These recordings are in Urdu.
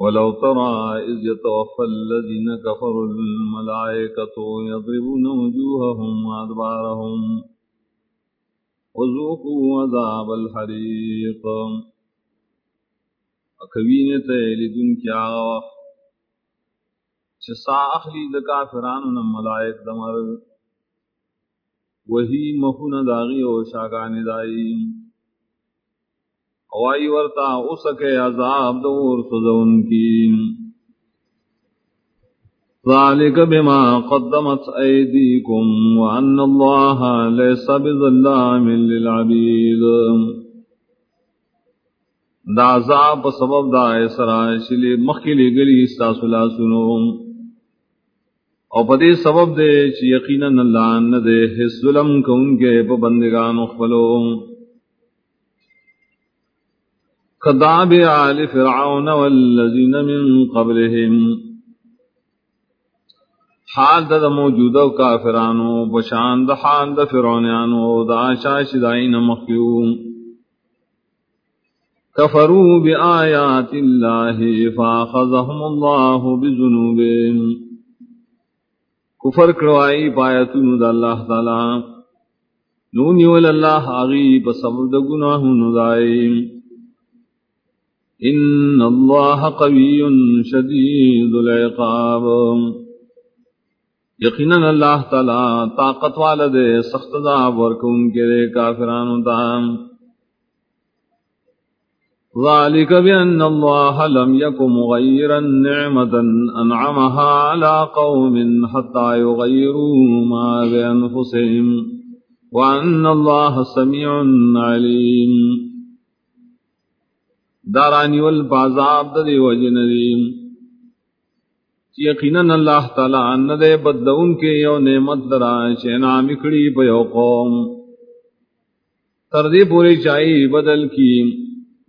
ولو ترى إذ يتوفى الذين كفروا الملائكة يضربون وجوههم وأدبارهم وذوقوا عذاب الحريق. اکوین تیلی دن کیا وقت چسا اخلی دکا فران ملائک دمر. وہی مخون داغی و شاگان دائیم اوائی ورتا اسکے عذاب دور سزون کی۔ ذالک بما قدمت ایدیکم وان اللہ لیس بظلام للعبید۔ دا عذاب سبب دا اسرائش لی مخیلی گلی استاسولا سنو۔ او پدی سبب دے چی یقینا اللہ ندے حس ظلم کن کے پبندگان اخفلوں كداب آل فرعون والذين من قبلهم. حال دا دا موجودہ کافرانو بشان دا حال دا فرعونیانو، دا شاش دائن مخیوم کفروا بآیات اللہ فاخذهم اللہ بذنوبهم کفر کروائی پایتون دا اللہ تعالی. نونی والاللہ آغیب سبب دا گناہون دائیم ان اللہ قوی شدید العقاب یقینا اللہ تعالی طاقت والد سخت عذاب ورکون کے دے کافرانو تام ذلك بأن الله لم يكن مغيرا نعمة أنعمها على قوم حتى يغيروا ما بأنفسهم وأن الله سميع عليم۔ دارانی والبازاب دا دی وجن دیم یقیناً اللہ تعالیٰ ندے بد ان کے یو نعمت درا شینا مکڑی پیو قوم. تردی پوری چائی بدل کی.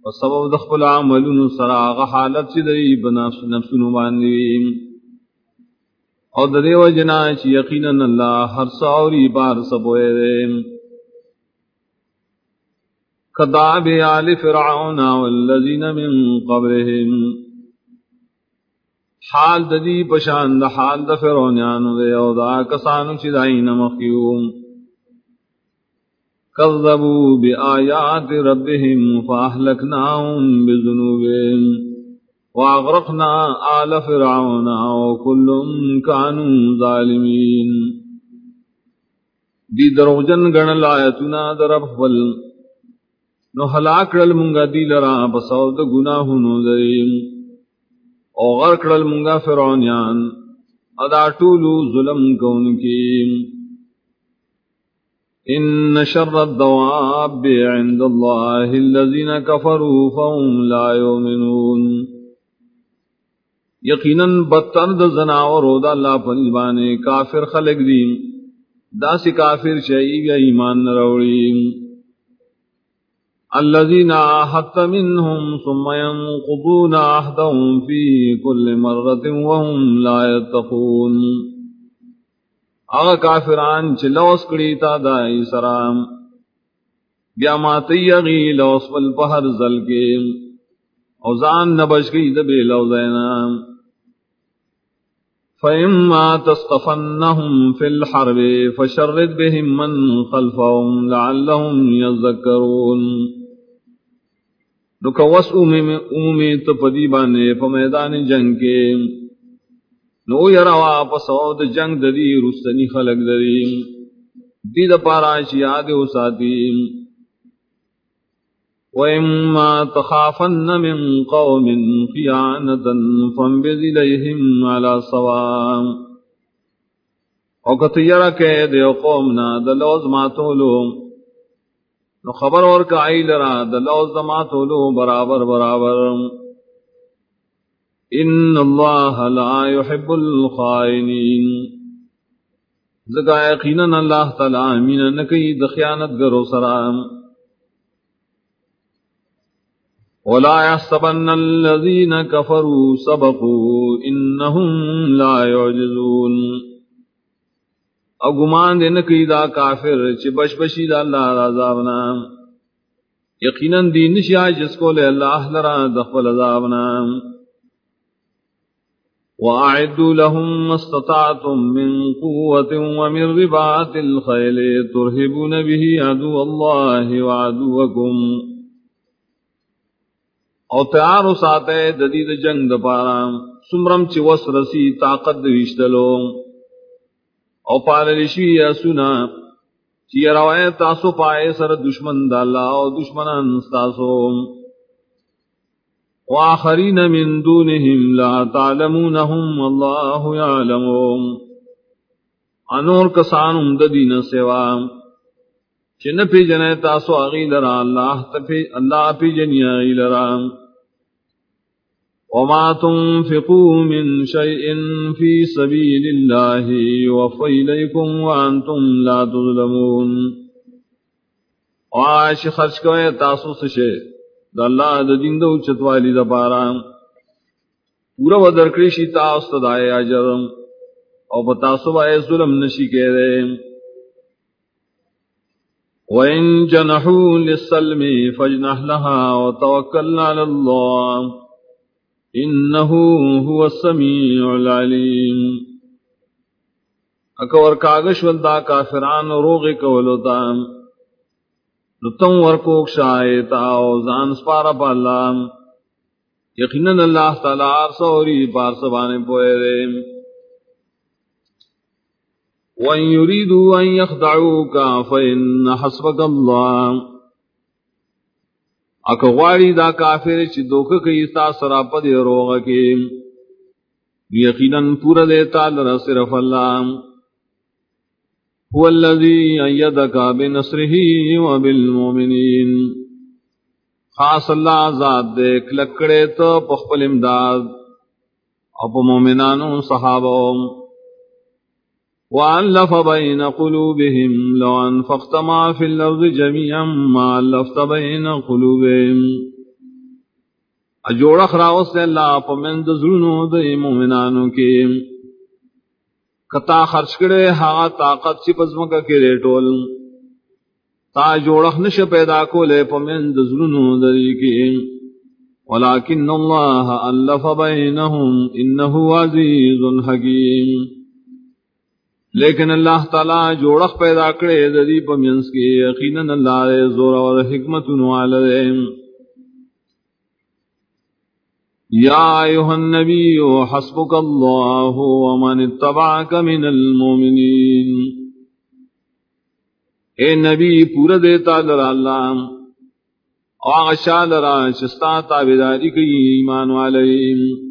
و سبب دخل عملون سراغ حالت چی دی بنفس نفس نباندیم اور دے وجنا چی یقیناً اللہ ہر سوری بار سبوئے دیم كداب آل فرعون والذين من قبرهم حال ددی پشان دا حال دا فرعونیان دے او دا کسانو چی دائین مخیوم کذبوا بآیات ربهم فاہلکناهم بذنوبهم واغرقنا آل فرعون وكل كانوا ظالمين دی دروجن گن لایتنا درب والن نو ہلاک رل منگا دی لرا بساو دا گناہ نو دریم او غر کرل منگا فرعونیان. ادا طولو ظلم کون کی ان شر الدواب عند اللہ الذین کفروا فهم لا یومنون یقینا بدتر د زناور او د الله په نسبانه کافر خلق دي. داسې کافر شي ایمان نه وروړي الذين عاهدت منهم ثم ينقضون عهدهم في كل مرة وهم لا يتقون. اغا کافران چھ لوس کڑی تا دائی سرام بیا ماتی اغی لوس پل پہر زل کے اوزان نبش گئی دبی لوزینام فإما تسقفنهم في الحرب فشرد بهم من خلفهم لعلهم يذكرون. نو کوس اومی تو پدی بانے پا میدان جنگ کے نو یروا پا سود جنگ دری رستنی خلق دری دی دا پارا یاد او ساتی وَإِمَّا تَخَافَنَّ مِن قَوْمٍ خِيَانَةً فَانْبِذْ إِلَيْهِمْ عَلَى سَوَاءٍ او کتیرہ کہ دے قومنا دلوز ماتولو. نو خبر اور کا آئی لرا دلوز دمات لو برابر برابر۔ ان اللہ لا يحب الخائنین۔ زگا یقینا اللہ تعالی امین نکی دخیانت گرو سرام ولا يحسبن الذين كفروا سبقوا انهم لا يعجزون او گمان دے نکی دا کافر چی بش بشی دا اللہ عذابنا. یقیناً دین نشیا جس کو لے اللہ لرا دخل عذابنا. وأعدوا لهم ما استطعتم من قوة ومن رباط الخيل ترهبون به عدو الله وعدوكم. او تیار ساتے ددید جنگ دپارا. سمرم چی وس رسی طاقت دوشتلو. او پاللشی یا سنا چی روائے تاسو پائے سر دشمن دالا او دشمنان ستاسو. وآخرين من دونهم لا تعلمونهم والله يعلمهم انور کسانم ددین سوا. چن پی جنے تاسو اغی لرا، اللہ تپی، اللہ پی جنی اغی لرا. وما تنفقوا من شيء في سبيل الله يوفى إليكم وأنتم لا تظلمون. وعاش خرج کوئے، تاسو سشے دا اللہ دا دین دا اچت دا پارا پورا و درکڑی شی تاست دائے اجرم او بتا صبح ظلم نشی کہہ رہے وَإِن جَنَحُوا لِلسَّلْمِ فَجْنَحْ لَهَا وَتَوَكَّلْنَا عَلَى اللَّهِ إِنَّهُ هُوَ السَّمِيعُ الْعَلِيمُ. اکور کاغش ولدا کافران روغ کولو تام نتم ورکوک شایتا او زان سپارا پا اللہ یقیناً اللہ تعالی سوری پار سبانے پوئے دے. وَإِن يُرِيدُوا أَن يَخْدَعُوكَ فَإِنَّ حَسْبَكَ اللَّهُ. اکا غواری دا کافر چی دوکا کئی ستا سرا پا دے روغا کے۔ یقیناً پورا دیتا لرا صرف اللہ۔ هو الذي أيدك بنصره وبالمؤمنين خاص اللہ ذات دیکھ لکڑے تو پخپل امداد۔ اپ مومنانو صحابہ۔ وعلف بين قلوبهم، لو انفقت ما في الارض جميعا ما علفت بين قلوبهم. اجوڑ اخراوس اللہ پمند ظلنو دے مومنانو کے کتا خرچ کرے ہاں طاقت سی پزم کا کرے ٹول. تا جوڑخ نش پیدا کو لے پمند ظلنو دری کی. ولكن الله الف بينهم انه عزيز حكيم. لیکن اللہ تعالی جوڑخ پیدا کرے دری پمنس کی یقینا اللہ زور اور حکمت والے يا أيها النبي حسبك الله ومن اتبعك من المؤمنين اے نبی، پورا دیتا لرا اللہ۔ آغشا لرا شستا تابداری کی ایمان والیم